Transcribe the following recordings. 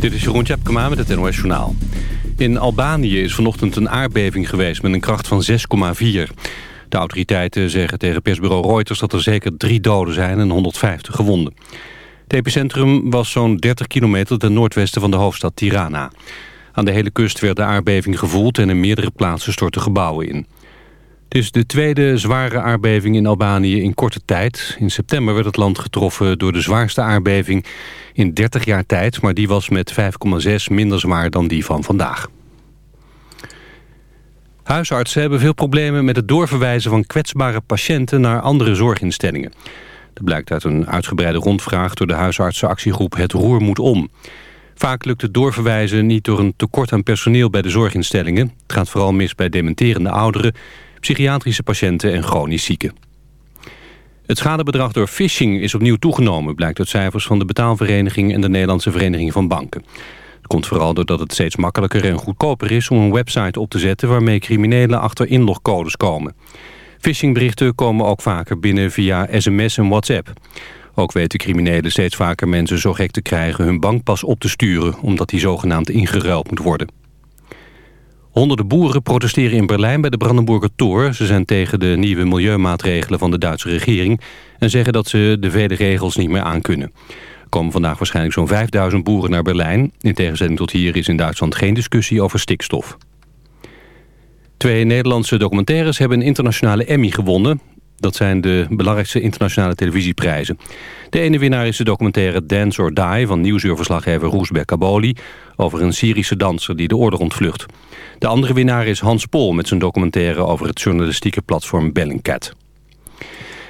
Dit is Jeroen Tjepkema met het NOS Journaal. In Albanië is vanochtend een aardbeving geweest met een kracht van 6,4. De autoriteiten zeggen tegen persbureau Reuters dat er zeker drie doden zijn en 150 gewonden. Het epicentrum was zo'n 30 kilometer ten noordwesten van de hoofdstad Tirana. Aan de hele kust werd de aardbeving gevoeld en in meerdere plaatsen stortten gebouwen in. Het is de tweede zware aardbeving in Albanië in korte tijd. In september werd het land getroffen door de zwaarste aardbeving in 30 jaar tijd... maar die was met 5,6 minder zwaar dan die van vandaag. Huisartsen hebben veel problemen met het doorverwijzen van kwetsbare patiënten naar andere zorginstellingen. Dat blijkt uit een uitgebreide rondvraag door de huisartsenactiegroep Het Roer Moet Om. Vaak lukt het doorverwijzen niet door een tekort aan personeel bij de zorginstellingen. Het gaat vooral mis bij dementerende ouderen, psychiatrische patiënten en chronisch zieken. Het schadebedrag door phishing is opnieuw toegenomen... blijkt uit cijfers van de betaalvereniging en de Nederlandse Vereniging van Banken. Het komt vooral doordat het steeds makkelijker en goedkoper is... om een website op te zetten waarmee criminelen achter inlogcodes komen. Phishingberichten komen ook vaker binnen via sms en WhatsApp. Ook weten criminelen steeds vaker mensen zo gek te krijgen... hun bankpas op te sturen, omdat die zogenaamd ingeruild moet worden. Honderden boeren protesteren in Berlijn bij de Brandenburger Tor. Ze zijn tegen de nieuwe milieumaatregelen van de Duitse regering... en zeggen dat ze de vele regels niet meer aankunnen. Er komen vandaag waarschijnlijk zo'n 5000 boeren naar Berlijn. In tegenstelling tot hier is in Duitsland geen discussie over stikstof. Twee Nederlandse documentaires hebben een internationale Emmy gewonnen. Dat zijn de belangrijkste internationale televisieprijzen. De ene winnaar is de documentaire Dance or Die... van nieuwsuurverslaggever Roesbek Kaboli... over een Syrische danser die de oorlog ontvlucht. De andere winnaar is Hans Pol met zijn documentaire... over het journalistieke platform Bellingcat.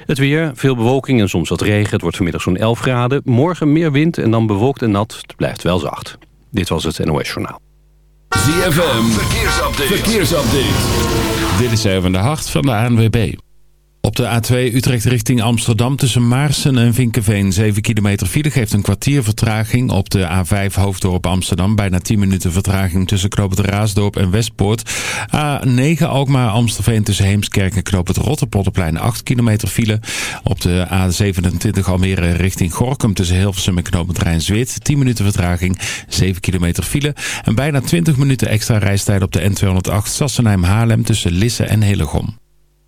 Het weer, veel bewolking en soms wat regen. Het wordt vanmiddag zo'n 11 graden. Morgen meer wind en dan bewolkt en nat. Het blijft wel zacht. Dit was het NOS Journaal. ZFM, verkeersupdate. verkeersupdate. Dit is even de hart van de ANWB. Op de A2 Utrecht richting Amsterdam tussen Maarsen en Vinkenveen 7 kilometer file geeft een kwartier vertraging. Op de A5 Hoofddorp Amsterdam bijna 10 minuten vertraging tussen Knoop Raasdorp en Westpoort. A9 Alkmaar Amstelveen tussen Heemskerk en Knoop het Rotterpolderplein 8 kilometer file. Op de A27 Almere richting Gorkum tussen Hilversum en Knoop het Rijn-Zwit 10 minuten vertraging, 7 kilometer file. En bijna 20 minuten extra reistijd op de N208 Sassenheim-Haarlem tussen Lisse en Hillegom.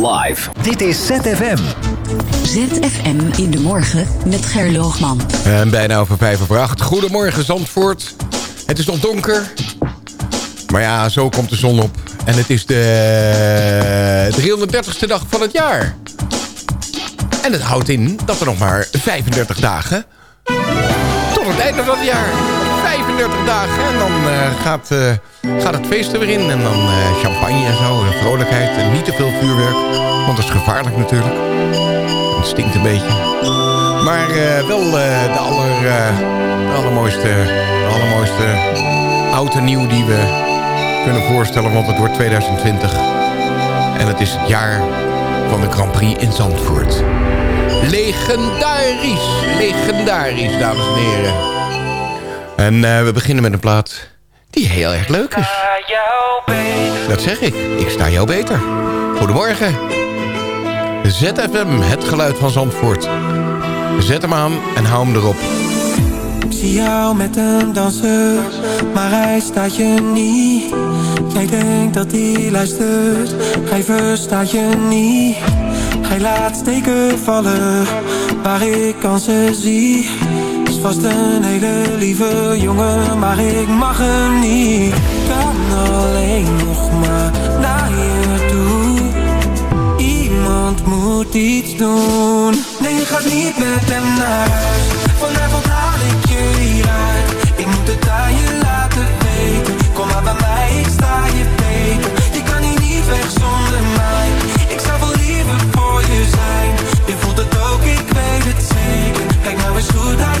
Live. Dit is ZFM. ZFM in de morgen met Gerloogman. En bijna over vijf over acht. Goedemorgen Zandvoort. Het is nog donker. Maar ja, zo komt de zon op. En het is de 330ste dag van het jaar. En het houdt in dat er nog maar 35 dagen einde van het jaar. 35 dagen. En dan uh, gaat, uh, gaat het feest er weer in. En dan uh, champagne en zo. En vrolijkheid. En niet te veel vuurwerk. Want dat is gevaarlijk natuurlijk. Het stinkt een beetje. Maar wel de, aller, de allermooiste, de allermooiste oud en nieuw die we kunnen voorstellen. Want het wordt 2020. En het is het jaar van de Grand Prix in Zandvoort. Legendarisch, legendarisch, dames en heren. En uh, we beginnen met een plaat die heel erg leuk is. Dat zeg ik, ik sta jou beter. Goedemorgen. ZFM, het geluid van Zandvoort. Zet hem aan en hou hem erop. Ik zie jou met een danser, maar hij staat je niet. Jij denkt dat hij luistert, hij verstaat je niet. Hij laat steken vallen, waar ik kansen zie. Vast een hele lieve jongen, maar ik mag hem niet. Kan alleen nog maar naar je toe. Iemand moet iets doen. Nee, je gaat niet met hem naar huis. Vanavond haal ik je hieruit. Ik moet het aan je laten weten. Kom maar bij mij, ik sta je beter. Je kan hier niet weg zonder mij. Ik zou wel liever voor je zijn. Je voelt het ook, ik weet het zeker. Kijk nou eens goed, hij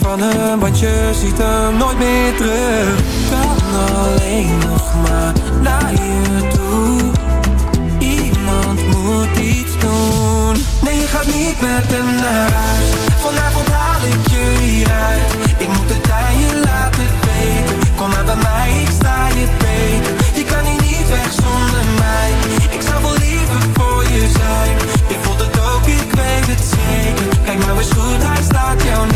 van hem, want je ziet hem nooit meer terug. Kan alleen nog maar naar je toe. Iemand moet iets doen. Nee, je gaat niet met hem naar huis. Vanavond haal ik je hieruit. Ik moet het aan je laten weten. Kom maar bij mij, ik sta je beter. Je kan hier niet weg zonder mij. Ik zou wel liever voor je zijn. Je voelt het ook, ik weet het zeker. Kijk nou eens goed, hij staat jou niet.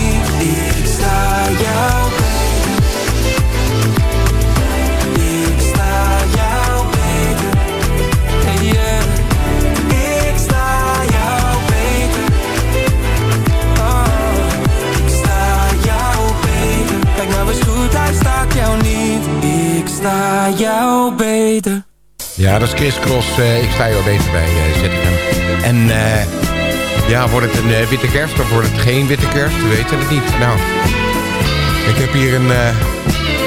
Sta jou beter. Ja, dat is Chris Cross. Uh, ik sta jou beter bij uh, ZFM. En uh, ja, wordt het een witte kerst of wordt het geen witte kerst? We weten het niet. Nou, ik heb hier een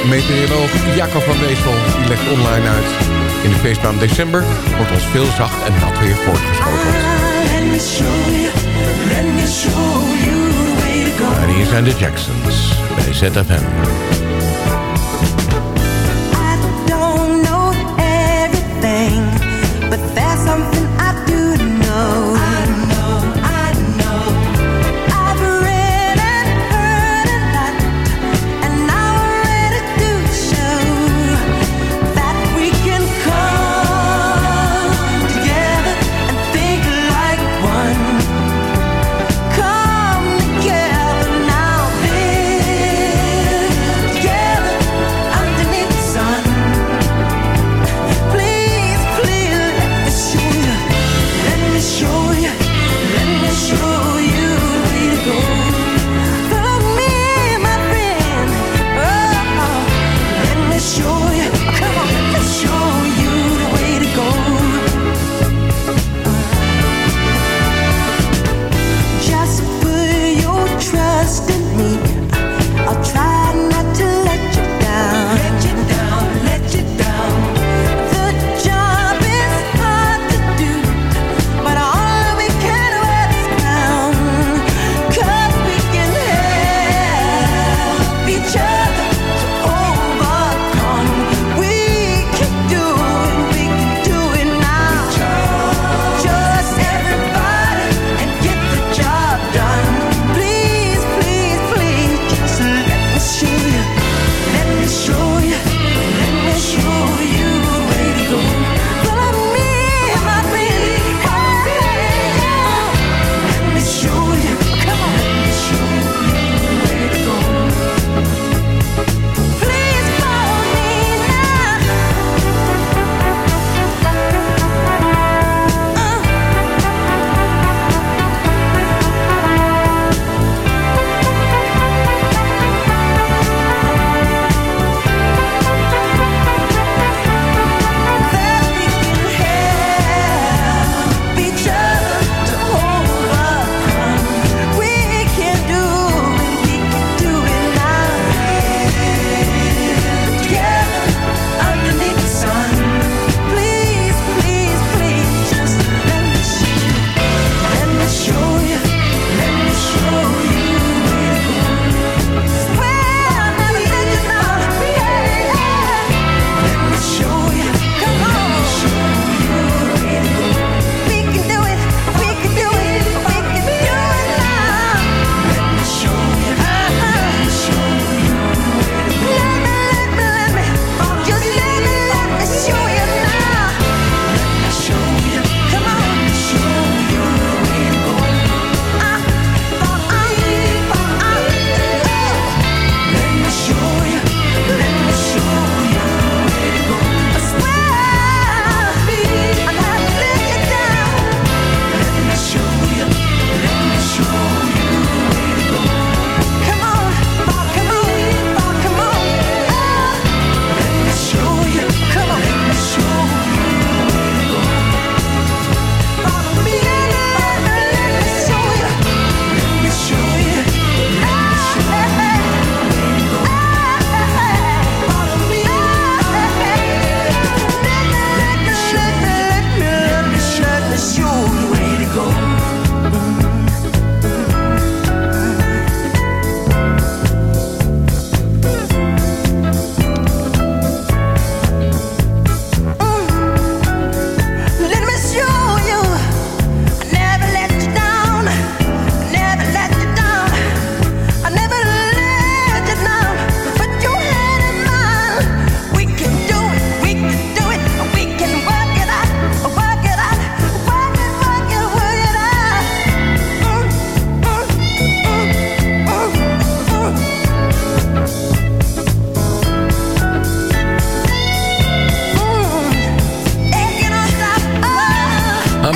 meteoroloog, Jacob van Weesel. Die legt online uit. In de feestmaand december wordt ons veel zacht en nat weer voortgeschoten. En hier zijn de Jacksons bij ZFM.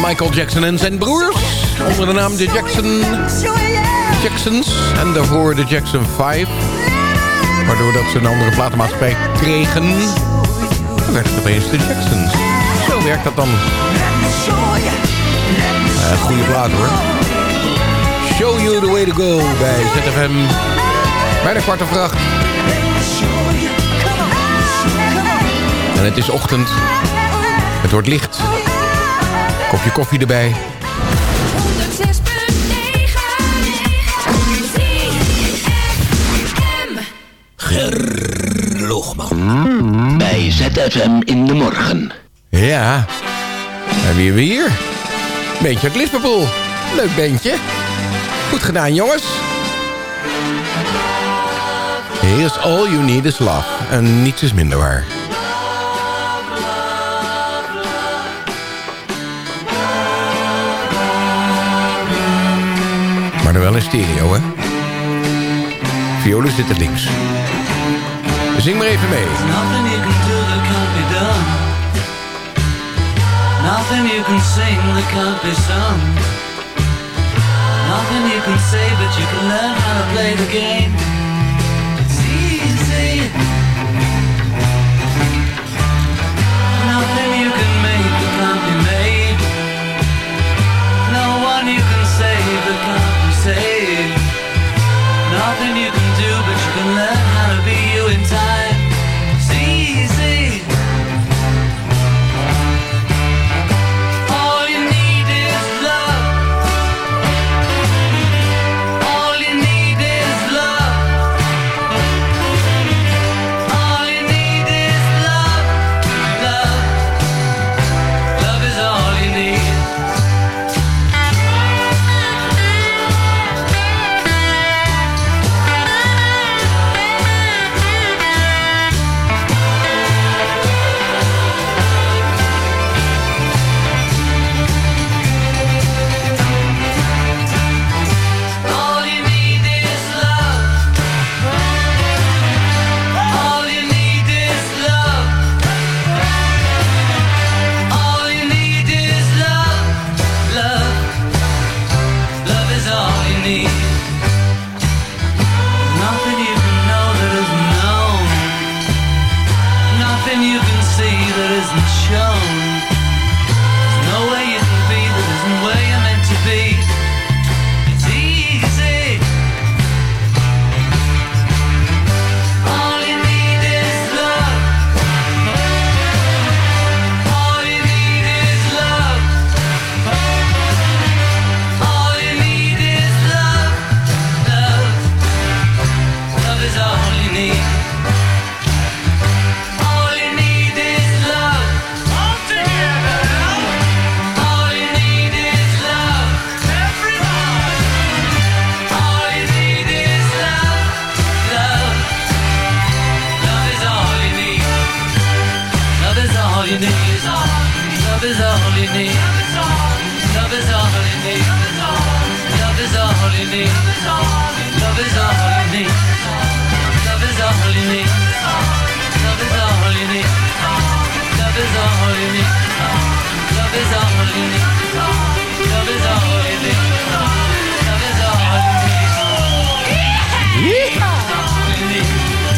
Michael Jackson en zijn broers. Onder de naam de Jackson... Jacksons. En daarvoor de Jackson 5. Waardoor dat ze een andere platenmaatschappij kregen. Dan werd het opeens de Jacksons. Zo werkt dat dan. Uh, goede plaat hoor. Show you the way to go bij ZFM. Bij de kwart over acht. En het is ochtend. Het wordt licht. Kopje koffie erbij. Gerloogman. Bij ZFM in de morgen. Ja. En wie hebben we hier? Beentje uit Liverpool. Leuk beentje. Goed gedaan, jongens. Here's all you need is love. En niets is minder waar. Maar dan wel in stereo, hè? Violen zitten links. Zing maar even mee. Nothing you can do that can't be done. Nothing you can sing that can't be sung. Nothing you can say, but you can learn how to play the game.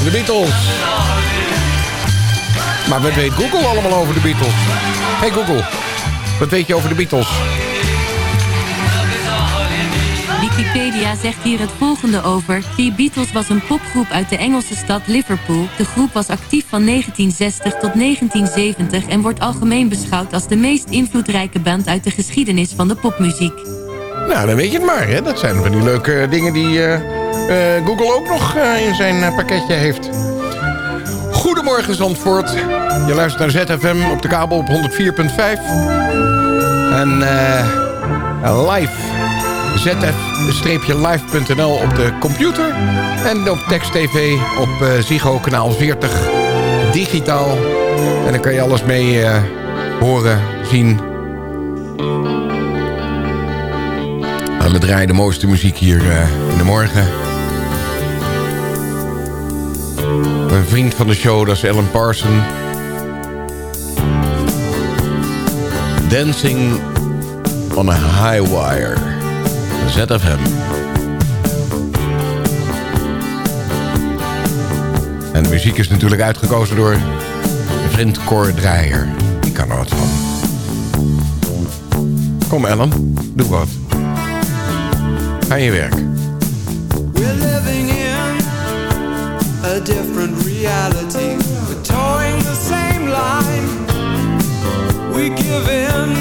De Beatles. Maar wat weet Google allemaal over de Beatles? Hey Google, wat weet je over de Beatles? Wikipedia zegt hier het volgende over. The Beatles was een popgroep uit de Engelse stad Liverpool. De groep was actief van 1960 tot 1970 en wordt algemeen beschouwd als de meest invloedrijke band uit de geschiedenis van de popmuziek. Nou, dan weet je het maar. Hè? Dat zijn van die leuke dingen die eh, eh, Google ook nog eh, in zijn pakketje heeft. Goedemorgen Zandvoort. Je luistert naar ZFM op de kabel op 104.5. En live zf-live.nl op de computer. En op Text TV op eh, uh, Zigo kanaal 40 digitaal. En dan kan je alles mee eh, horen, zien. En we draaien de mooiste muziek hier eh, in de morgen. Een vriend van de show, dat is Ellen Parson. Dancing on a high wire. ZFM. En de muziek is natuurlijk uitgekozen door vriend Cor Draaier. Die kan er wat van. Kom Ellen, doe wat. Ga je werk. We're living in a different reality. We're towing the same line. We give in.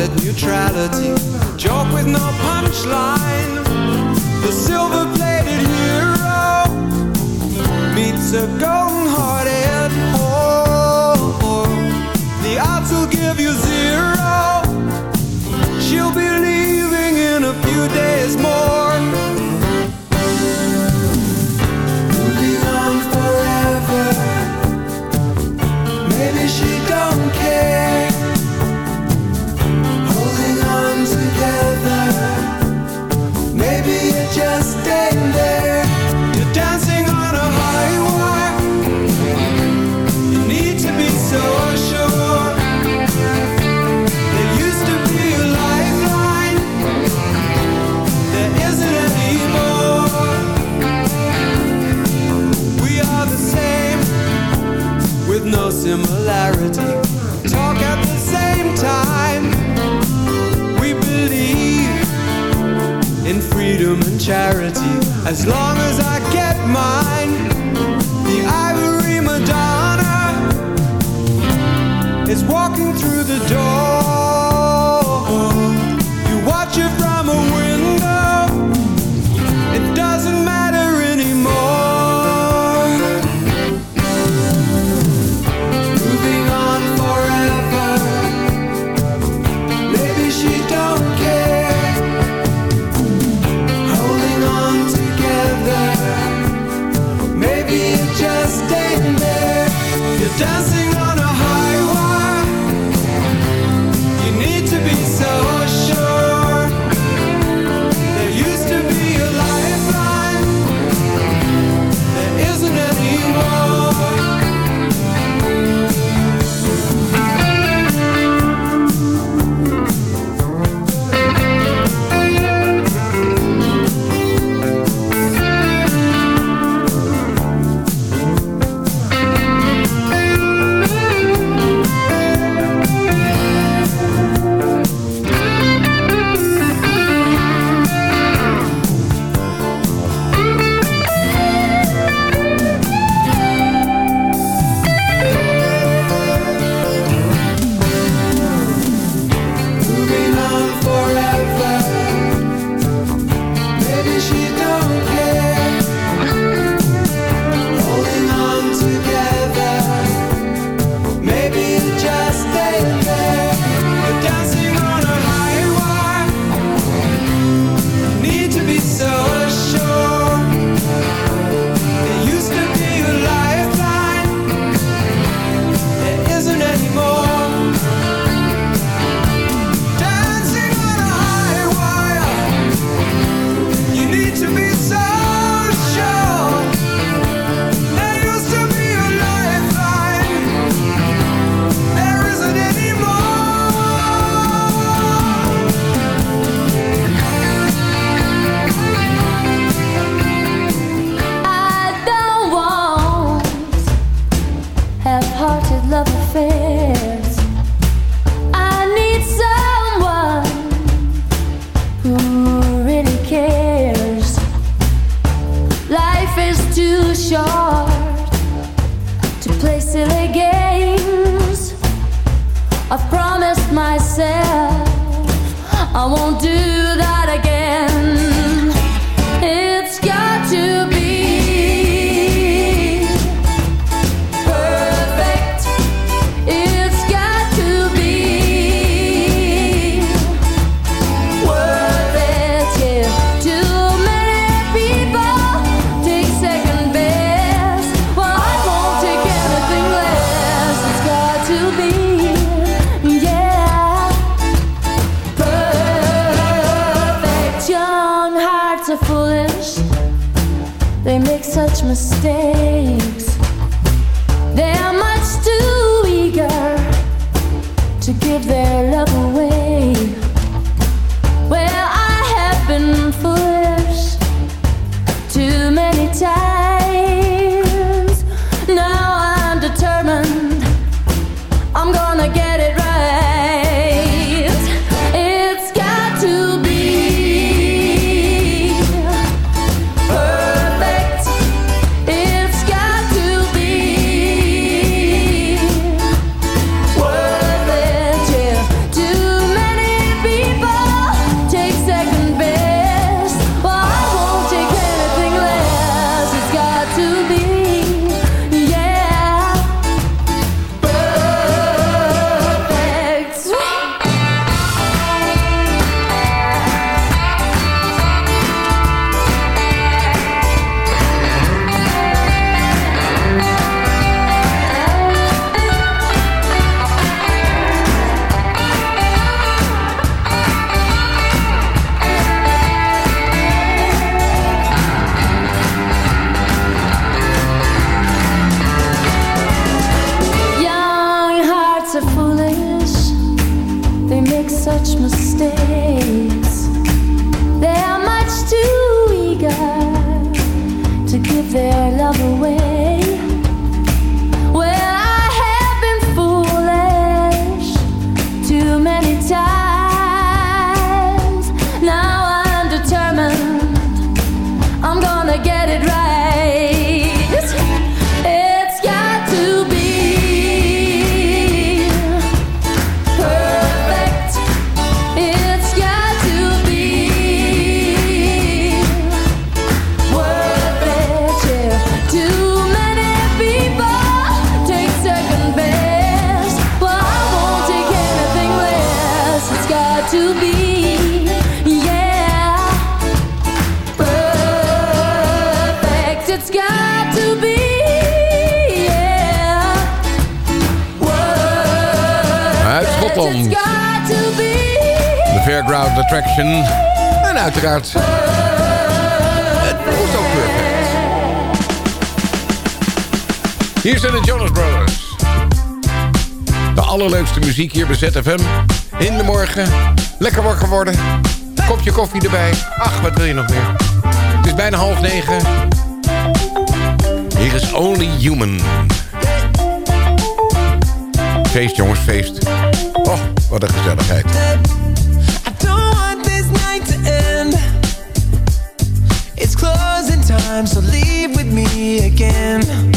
it neutrality. Joke with no punchline. The silver plated hero meets a golden hearted whore. The odds will give you zero. She'll be leaving in a few days more. similarity. Talk at the same time. We believe in freedom and charity. As long as I get mine. myself. I won't do Ik hier bij ZFM. In de morgen. Lekker wakker worden. Kopje koffie erbij. Ach, wat wil je nog meer? Het is bijna half negen. Hier is Only Human. Feest jongens, feest. Oh, wat een gezelligheid. It's closing time, so leave with me again.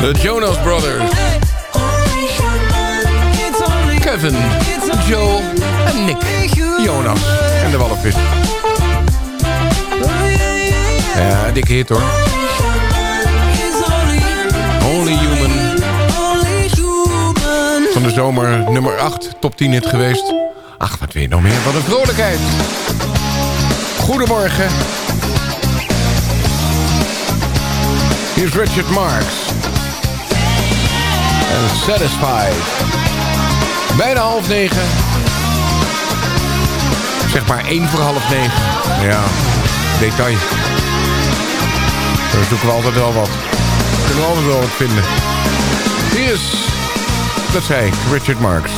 The Jonas Brothers. Kevin, Joel en Nick. Jonas en de walvis. Ja, dikke hit hoor. Only Human. Van de zomer nummer 8, top 10 hit geweest. Ach, wat weer nou meer, wat een vrolijkheid. Goedemorgen. Hier is Richard Marks. En Satisfied. Bijna half negen. Zeg maar één voor half negen. Ja, detail. We zoeken we altijd wel wat. Kunnen we altijd wel wat vinden. Hier is, dat zei Richard Marks.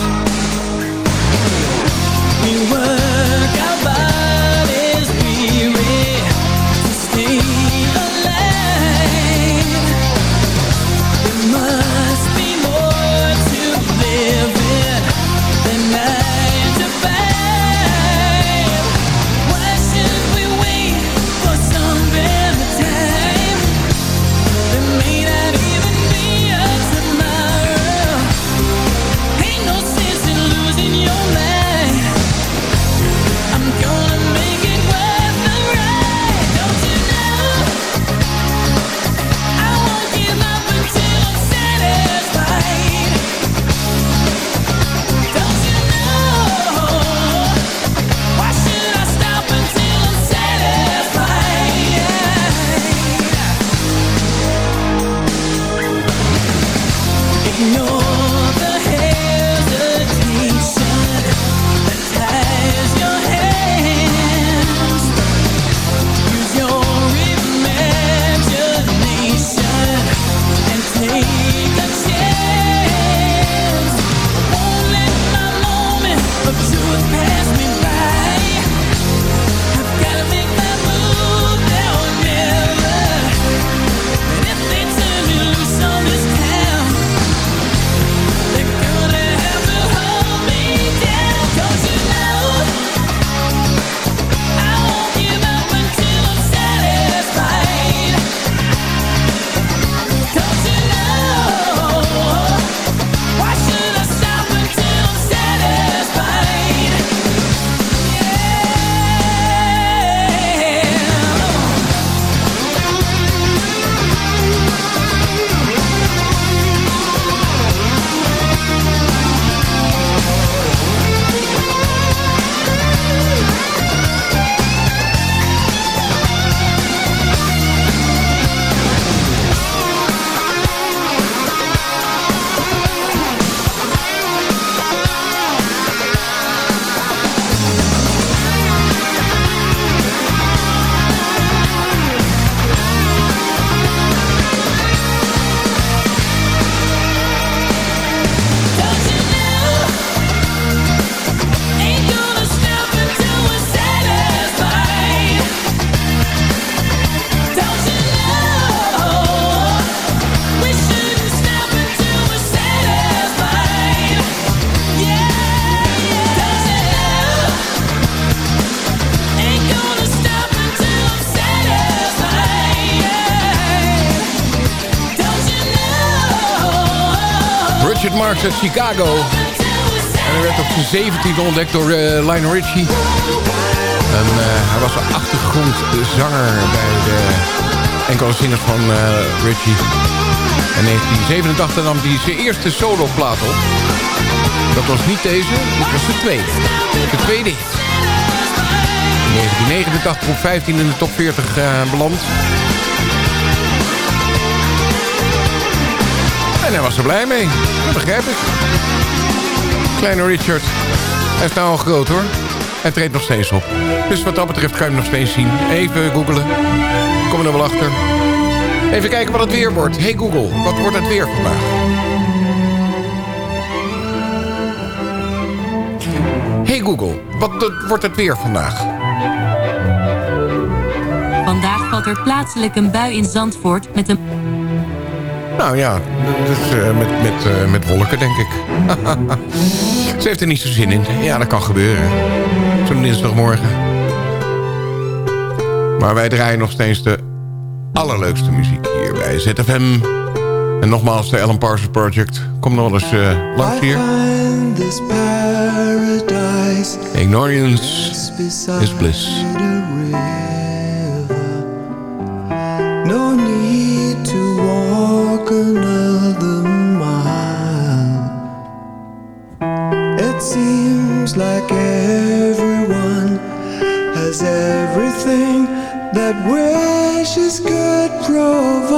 Uit Chicago. En hij werd op zijn 17e ontdekt door eh, Lionel Richie. En eh, hij was de achtergrondzanger bij de enkele zingers van eh, Richie. In 1987 nam hij zijn eerste soloplaat op. Dat was niet deze, dit was de tweede. De tweede. In 1989 op 15 in de top 40 eh, beland. En hij was er blij mee. Begrijp ik. Kleine Richard. Hij is nou al groot hoor. Hij treedt nog steeds op. Dus wat dat betreft kan je hem nog steeds zien. Even googelen. Kom er wel achter. Even kijken wat het weer wordt. Hey Google, wat wordt het weer vandaag? Hey Google, wat wordt het weer vandaag? Vandaag valt er plaatselijk een bui in Zandvoort met een... Nou ja, dus, met, met, eh, met wolken denk ik. Ze heeft er niet zo zin in. Ja, dat kan gebeuren. Zo'n dinsdagmorgen. Maar wij draaien nog steeds de allerleukste muziek hier bij ZFM. En nogmaals, de Alan Parsons Project. Kom nog wel eens eh, langs hier. Ignorance is bliss. that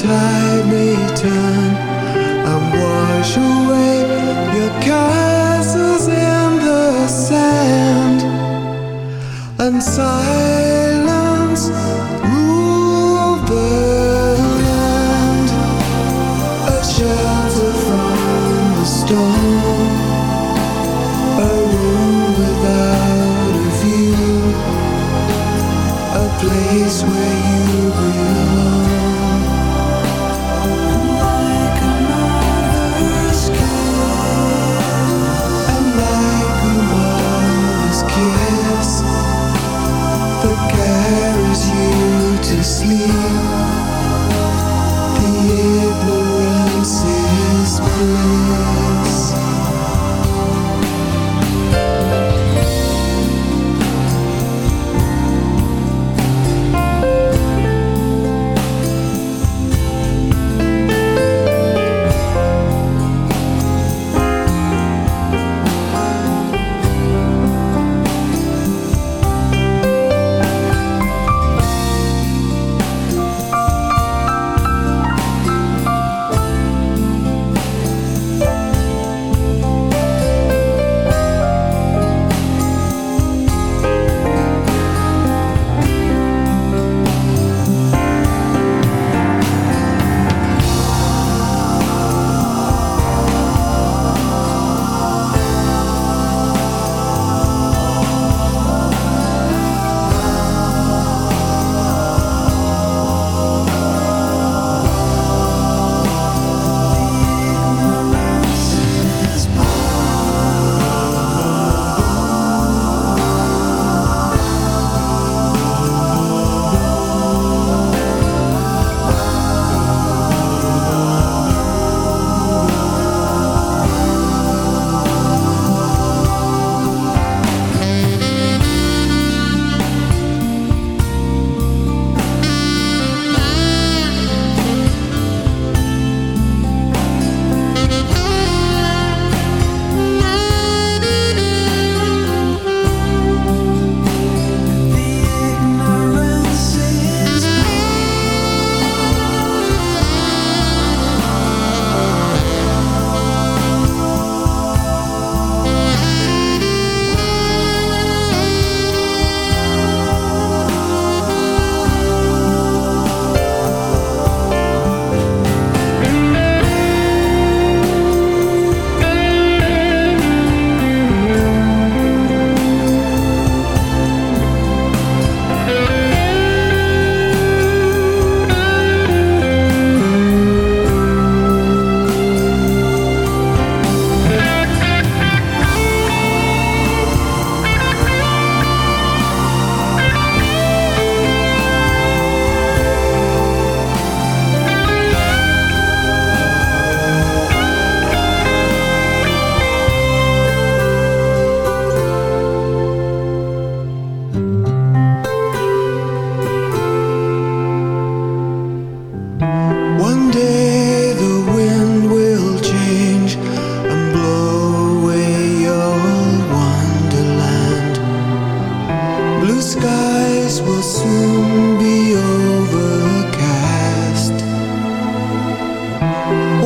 tide may turn. And wash away your castles in the sand, and silence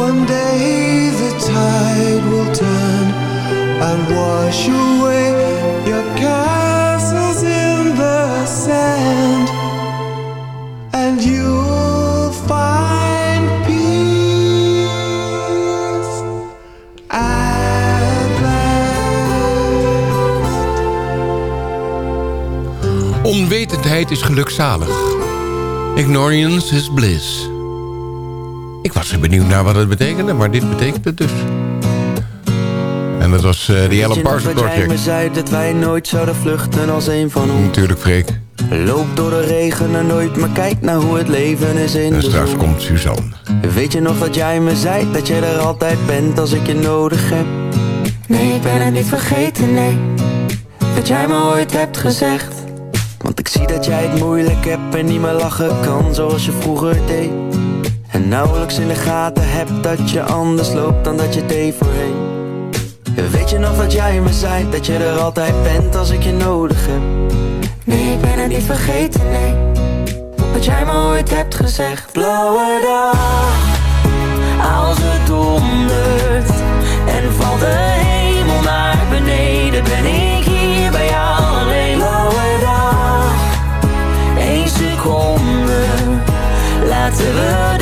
One day the tide will turn and wash away your castles in the sand, and you'll find peace at Onwetendheid is gelukzalig. Ignorance is bliss. Ik was er benieuwd naar wat het betekende, maar dit betekent het dus. En dat was eh, de Yellow Parsons dat jij me Project. zei dat wij nooit zouden vluchten als een van ons. Natuurlijk, Freek. Loop door de regen en nooit, maar kijk naar hoe het leven is in En de straks zon. komt Suzanne. Weet je nog dat jij me zei dat jij er altijd bent als ik je nodig heb? Nee, ik ben het niet vergeten, nee. Dat jij me ooit hebt gezegd. Want ik zie dat jij het moeilijk hebt en niet meer lachen kan zoals je vroeger deed. En nauwelijks in de gaten hebt dat je anders loopt dan dat je deed voorheen. Weet je nog dat jij me zei dat je er altijd bent als ik je nodig heb? Nee, ik ben het niet vergeten, nee. Wat jij me ooit hebt gezegd. Blauwe dag, als het dondert en valt de hemel naar beneden, ben ik hier bij jou alleen. Blauwe dag, één seconde, laten we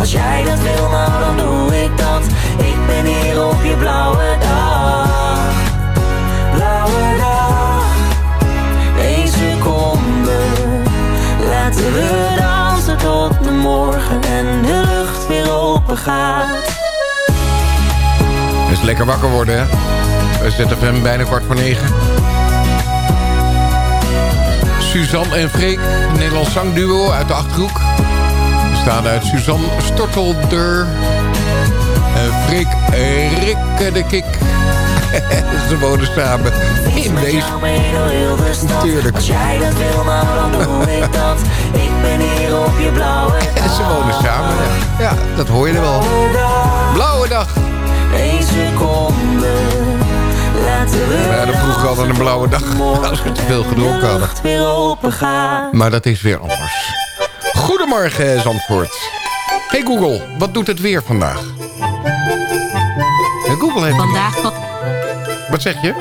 als jij dat wil, nou dan doe ik dat. Ik ben hier op je blauwe dag. Blauwe dag, één seconde. Laten we dansen tot de morgen en de lucht weer open gaat. Is lekker wakker worden, hè? Zetten hem bijna kwart voor negen. Suzanne en Freek, Nederlands zangduo uit de Achterhoek. Bestaande uit Suzanne Stortelder en Freek Rikke de Kik. Ze wonen samen in deze. Natuurlijk. Als jij dat wil, nou dan doe ik dat. Ik ben hier op je blauwe En ze wonen samen, ja. Ja, dat hoor je er wel. Blauwe dag. Eén seconde. Laten we We hadden vroeger altijd een blauwe dag als we te veel gedronken hadden. Maar dat is weer anders. Goedemorgen, Zandvoort. Hey Google, wat doet het weer vandaag? Hey, Google heeft... Vandaag valt Wat zeg je?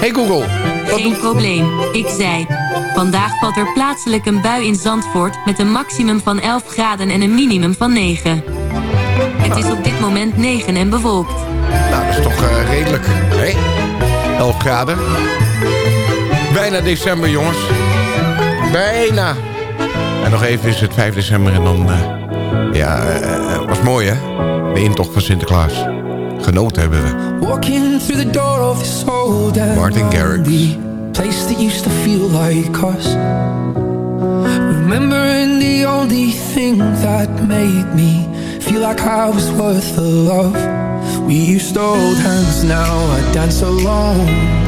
Hey Google, wat geen probleem. Ik zei, vandaag valt er plaatselijk een bui in Zandvoort met een maximum van 11 graden en een minimum van 9. Het is op dit moment 9 en bewolkt. Nou, dat is toch eh, redelijk. Hè? 11 graden. Bijna december, jongens. Bijna. En nog even is het 5 december en dan... eh, ja, eh, was mooi, hè? De intocht van Sinterklaas. Genoten hebben we. Walking through the door of this old and Martin Garrix. place that used to feel like us. Remembering the only thing that made me feel like I was worth the love. We used to hold hands, now I dance alone.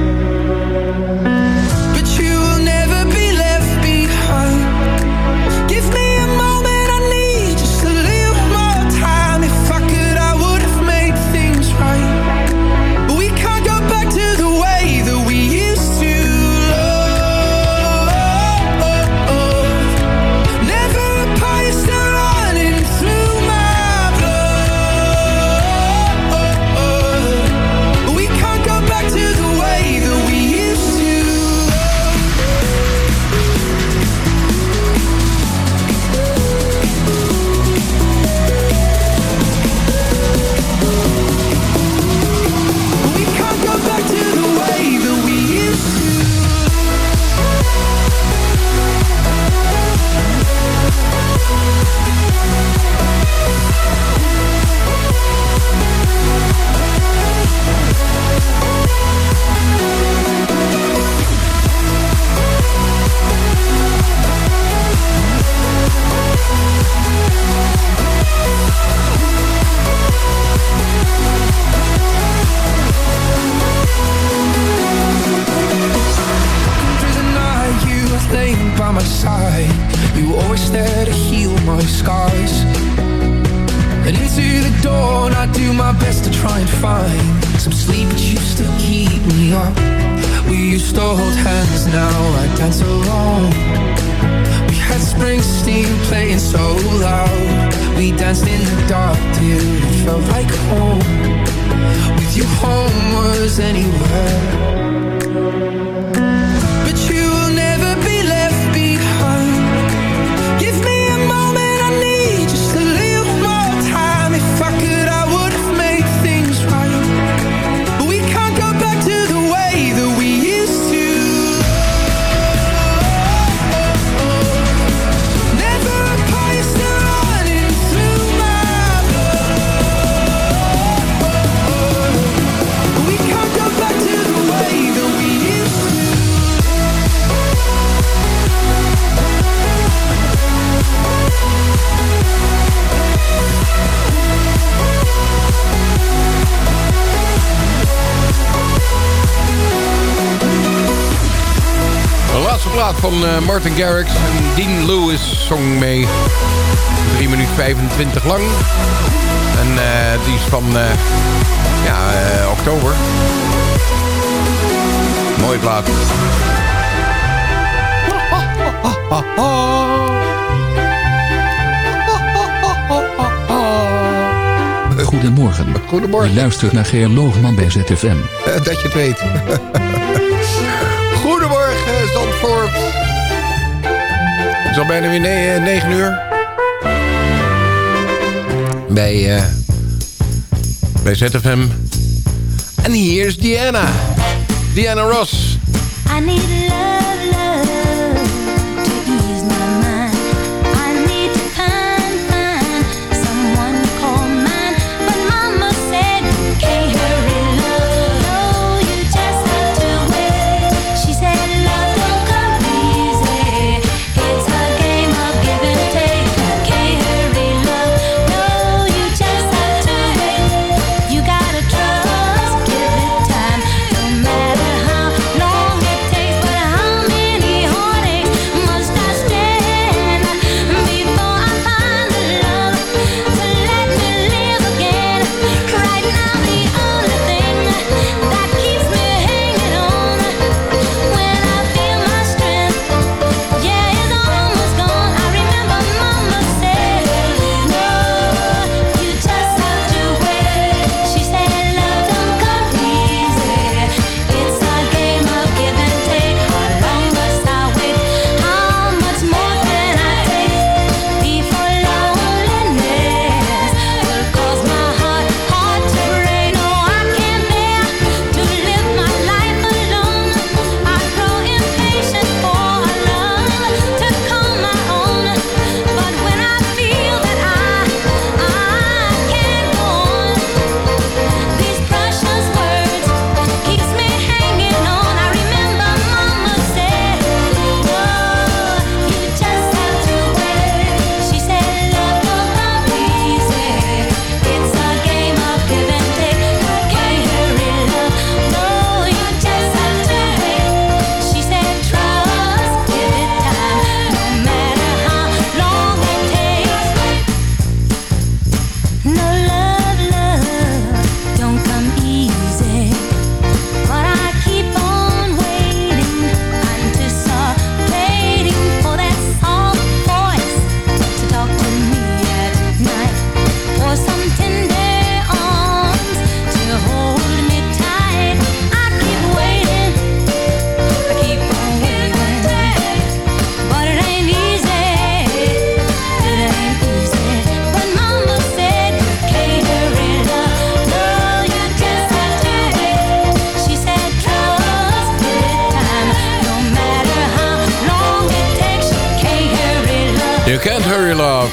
Martin Garrix en Dean Lewis zong mee. 3 minuten 25 lang. En uh, die is van eh, ja, eh, oktober. Mooi plaat. Goedemorgen. Goedemorgen. Je luistert naar Geer Loogman bij ZFM. dat je het weet. Goedemorgen, Zandvoort is al bijna weer 9 eh, uur. Bij, uh, bij ZFM. En hier is Diana. Diana Ross. I need love, love.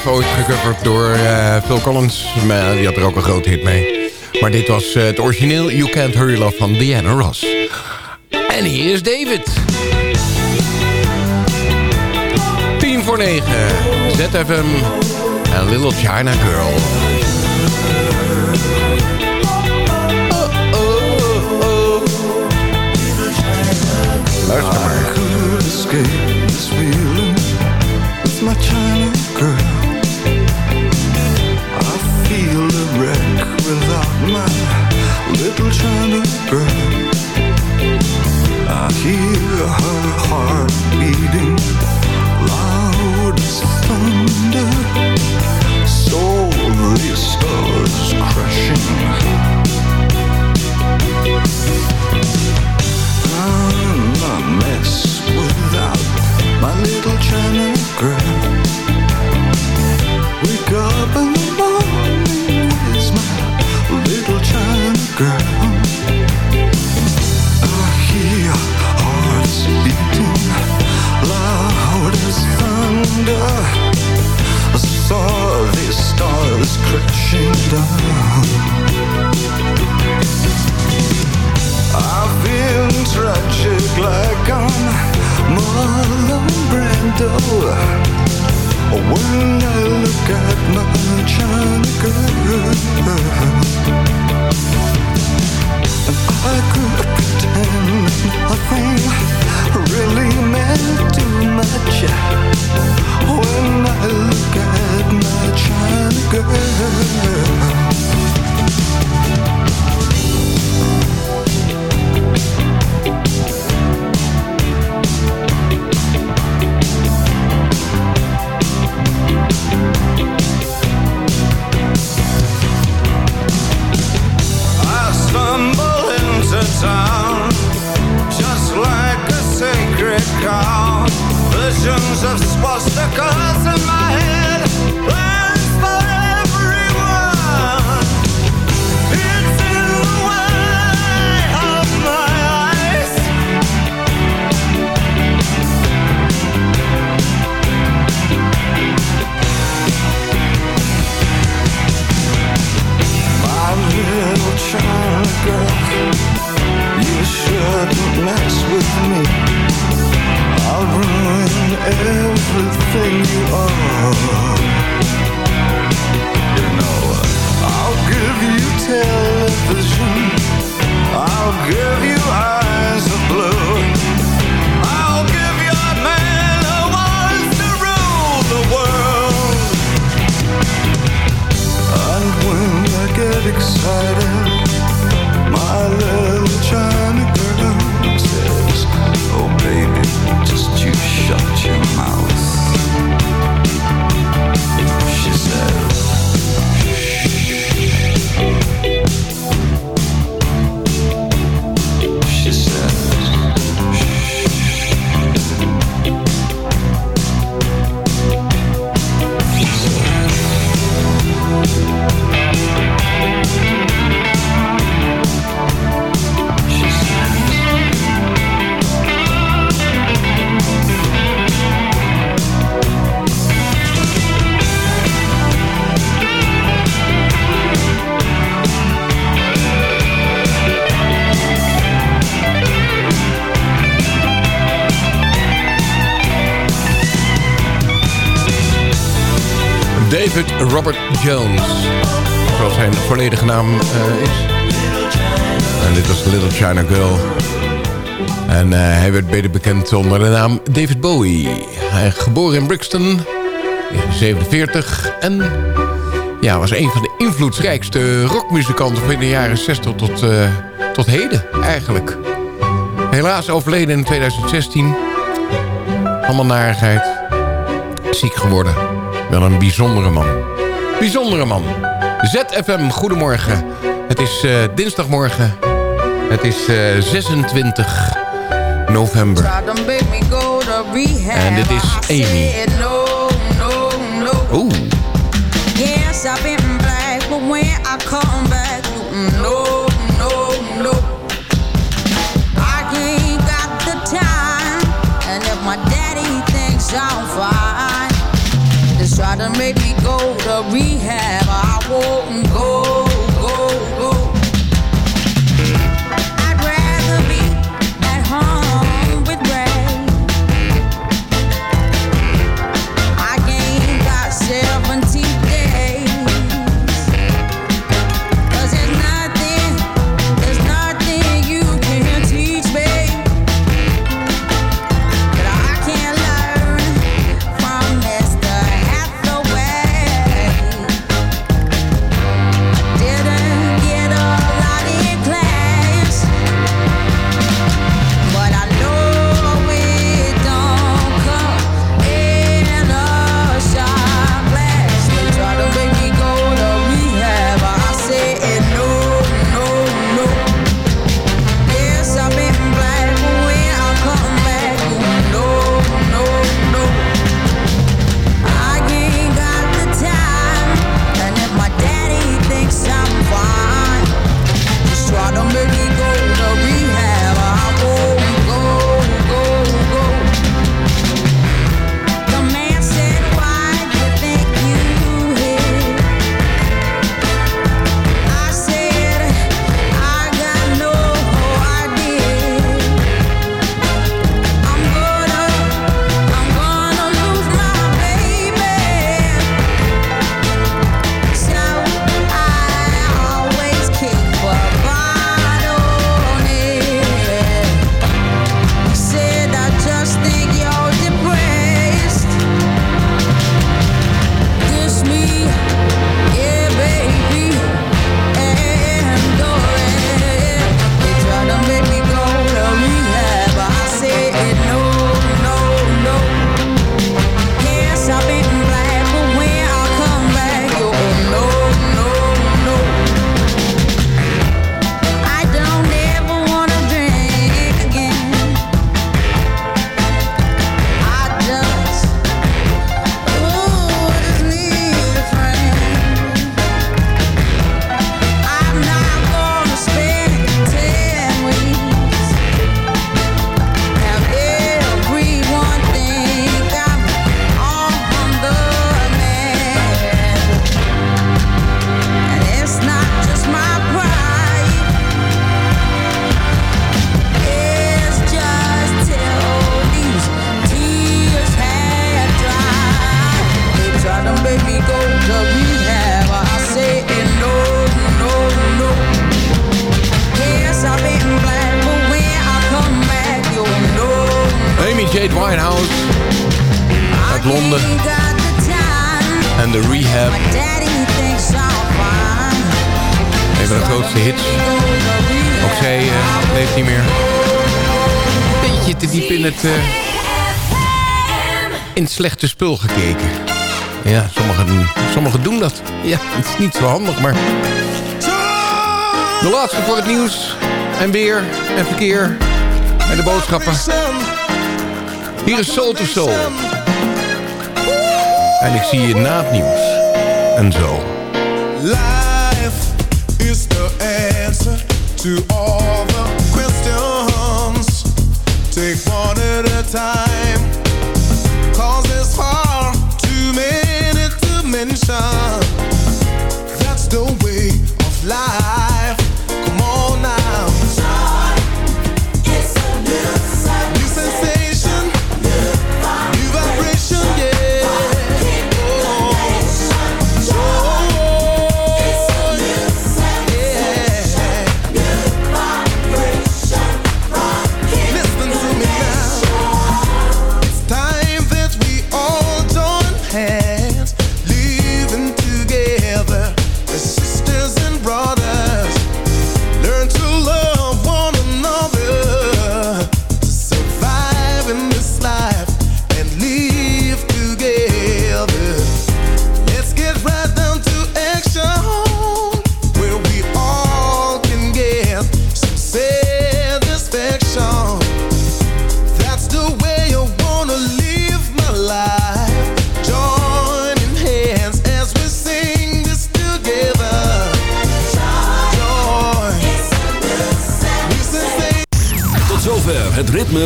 ooit gecoverd door eh, Phil Collins. Maar die had er ook een groot hit mee. Maar dit was eh, het origineel You Can't Hurry Love van Diana Ross. En hier is David. 10 voor 9. ZFM een Little China Girl. Luister maar. this feeling my China trouble, girl. Bekend onder de naam David Bowie. Hij geboren in Brixton, 1947. En ja, was een van de invloedrijkste rockmuzikanten van de jaren 60 tot, eh, tot heden eigenlijk. Helaas overleden in 2016. Allemaal narigheid. Ziek geworden. Wel een bijzondere man. Bijzondere man. ZFM, goedemorgen. Het is eh, dinsdagmorgen. Het is eh, 26 november. En dit is Amy. Oeh. Yes, I've been black, but when I come back, no, no, no. I ain't got the time, and if my daddy thinks I'm fine, just try to make me go to rehab. I won't go, slechte spul gekeken. Ja, sommigen, sommigen doen dat. Ja, het is niet zo handig, maar... De laatste voor het nieuws. En weer. En verkeer. En de boodschappen. Hier is Soul to Soul. En ik zie je na het nieuws. En zo. Life is the answer to all the questions. Take one at a time. To